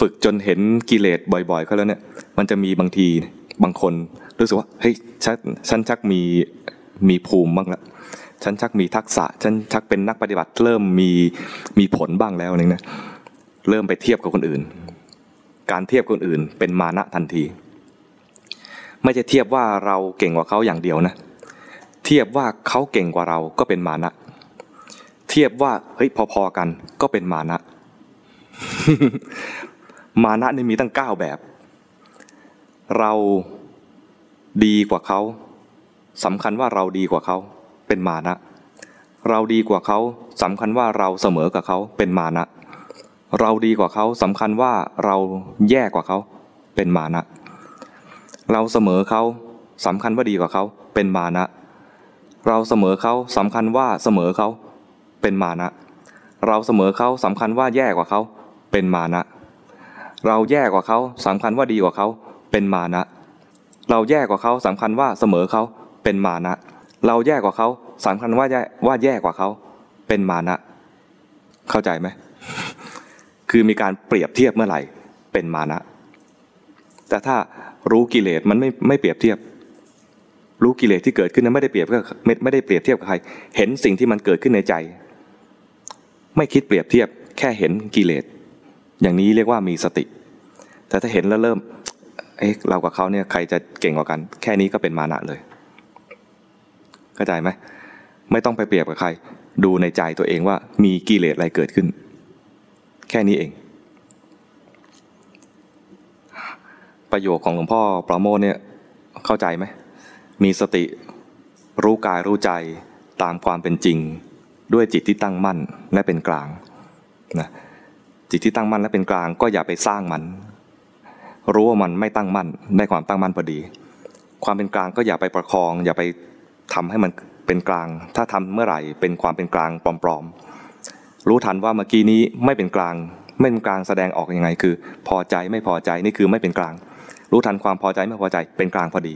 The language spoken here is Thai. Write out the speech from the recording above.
ฝึกจนเห็นกิเลสบ่อยๆเขาแล้วเนี่ยมันจะมีบางทีบางคนรู้สึกว่าเฮ้ยฉันฉันชักมีมีภูมิบ้างแล้วฉันชักมีทักษะ ฉันชักเป็นนักปฏิบัติเริ่มมีมีผลบ้างแล้วนึงนะเริ่มไปเทียบกับคนอื่น การเทียบคนอื่น เป็นมานะทันที ไม่ใช่เทียบว่าเราเก่งกว่าเขาอย่างเดียวนะ เทียบว่าเขาเก่งกว่าเราก็เป็นมานะ เทียบว่าเฮ้ยพอๆกันก็เป็นมานะ มานะนี่มีตั้งเก้าแบบ เราดีกว่าเขาสำคัญว่าเราดีกว่าเขาเป็นมานะ เราดีกว่าเขาสำคัญว่าเราเสมอกับเขาเป็นมานะ เราดีกว่าเขาสำคัญว่าเราแย่กว่าเขาเป็นมานะ เราเสมอเขาสำคัญว่าดีกว่าเขาเป็นมานะ เราเสมอเขาสำคัญว่าเสมอเขาเป็นมานะ เราเสมอเขาสำคัญว่าแย่กว่าเขาเป็นมานะ เราแย่กว่าเขาสำคัญว่าดีกว่าเขาเป็นมานะ เราแย่กว่าเขาสำคัญว่าเสมอเขาเป็นมานะ เราแย่กว่าเขาสำคัญว่าแย่ว่าแย่กว่าเขาเป็นมานะ เข้าใจไหมคือมีการเปรียบเทียบเมื่อไหร่เป็นมานะ แต่ถ้ารู้กิเลสมันไม่ไม่เปรียบเทียบ รู้กิเลสที่เกิดขึ้นนั้นไม่ได้เปรียบกับไม่ไม่ได้เปรียบเทียบกับใคร เห็นสิ่งที่มันเกิดขึ้นในใจ ไม่คิดเปรียบเทียบ แค่เห็นกิเลสอย่างนี้เรียกว่ามีสติ แต่ถ้าเห็นแล้วเริ่มเอ๊ะเรากับเขาเนี่ยใครจะเก่งกว่ากัน แค่นี้ก็เป็นมานะเลยเข้าใจไหมไม่ต้องไปเปรียบกับใคร ดูในใจตัวเองว่ามีกิเลสอะไรเกิดขึ้น แค่นี้เอง ประโยคของหลวงพ่อปราโมทเนี่ยเข้าใจไหมมีสติรู้กายรู้ใจตามความเป็นจริง ด้วยจิตที่ตั้งมั่นและเป็นกลางนะจิตที่ตั้งมั่นและเป็นกลางก็อย่าไปสร้างมัน รู้ว่ามันไม่ตั้งมั่นได้ความตั้งมั่นพอดี ความเป็นกลางก็อย่าไปประคอง อย่าไปทำให้มันเป็นกลาง ถ้าทำเมื่อไหร่เป็นความเป็นกลางปลอมๆรู้ทันว่าเมื่อกี้นี้ไม่เป็นกลาง ไม่เป็นกลางแสดงออกยังไง คือ พอใจไม่พอใจนี่คือไม่เป็นกลาง รู้ทันความพอใจไม่พอใจเป็นกลางพอดี